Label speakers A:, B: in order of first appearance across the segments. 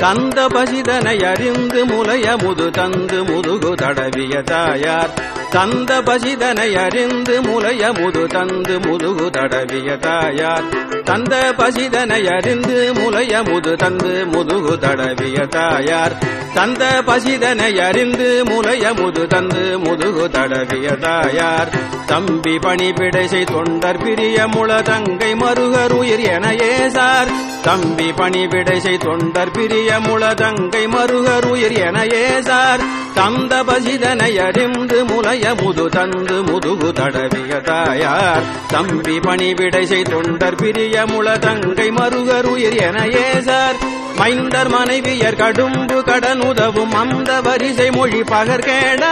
A: கந்த பசிதனை அறிந்து முலைய முது தந்து முதுகு தடவிய தாயார். தந்த பசிதனை அறிந்து முலைய முது தந்து முதுகு தடவிய தாயார். தந்த பசிதனை அறிந்து முலைய முது தந்து முதுகு தடவிய தாயார். தந்த பசிதனை அறிந்து முலைய முது தந்து முதுகு தடவிய தாயார். தம்பி பணிபிடைசை தொண்டர் பிரிய முள தங்கை மருகருயிர் என ஏசார். தம்பி பணிபிடைசை தொண்டர் பிரிய முளதங்கை மருகருயிர் மருகர் உயிர் என ஏசார் தந்த பசிதனை அறிந்து முலைய முது தந்து முதுகு தடவிய தாயார். தம்பி பணிவிடைசை தொண்டர் பிரிய முளதங்கை மருகருயிர் மருகர் உயிர் என ஏசார் மைந்தர் மனைவியர் கடும்பு கடன் உதவும் அந்த வரிசை மொழி பகர்கேட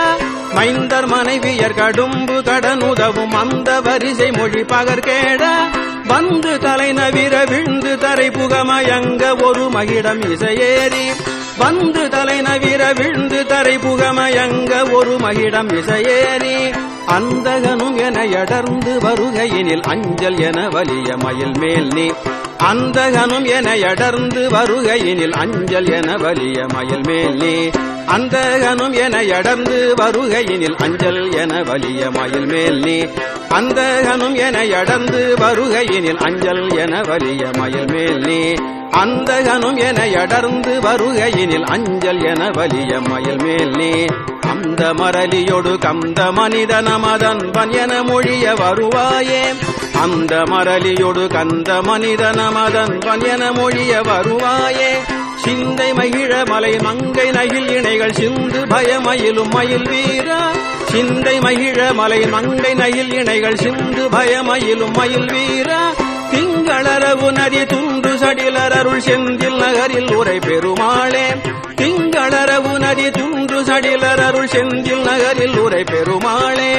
A: மைந்தர் மனைவியர் கடும்பு கடன் உதவும் அந்த வரிசை மொழி பகர்கேட வந்து தலை நவிர விழுந்து தரை புகமயங்க ஒரு மகிடம் இசையேறி. வந்து தலை நவிர விழுந்து தரை புகமயங்க ஒரு மகிடம் இசையேறி. அந்தகனும் என எடர்ந்து வருகையினில் அஞ்சல் என வலிய மயில் மேல் நீ. அந்தகனும் என எடர்ந்து வருகையினில் அஞ்சல் என வலிய மயில் மேல் நீ. அந்தகனும் என எடர்ந்து வருகையினில் அஞ்சல் என வலிய மயில் மேல் நீ. அந்தகனும் என எடர்ந்து வருகையினில் அஞ்சல் என வலிய மயில் மேல் நீ. அந்தகனும் என எடர்ந்து வருகையினில் அஞ்சல் என வலிய மயில் மேல் நீ. அந்த மரலியொடு கந்த மனித நமதன்பன் என மொழிய வருவாயே. அந்த மரலியொடு கந்த மனித நமதன்பன் என மொழிய வருவாயே. சிந்தை மகிழ மலை மங்கை நகில் இணைகள் சிந்து பயமயிலும் மயில் வீரா. சிந்தை மகிழ மலை மங்கை நகில் இணைகள் சிந்து பயமயிலும் மயில் வீரா. திங்களரவு நதி துண்டு சடிலரருள் செந்தில் நகரில் உரை பெருமாளே. திங்களரவு நதி துண்டு சடிலரருள் செந்தில் நகரில் உரை பெருமாளே.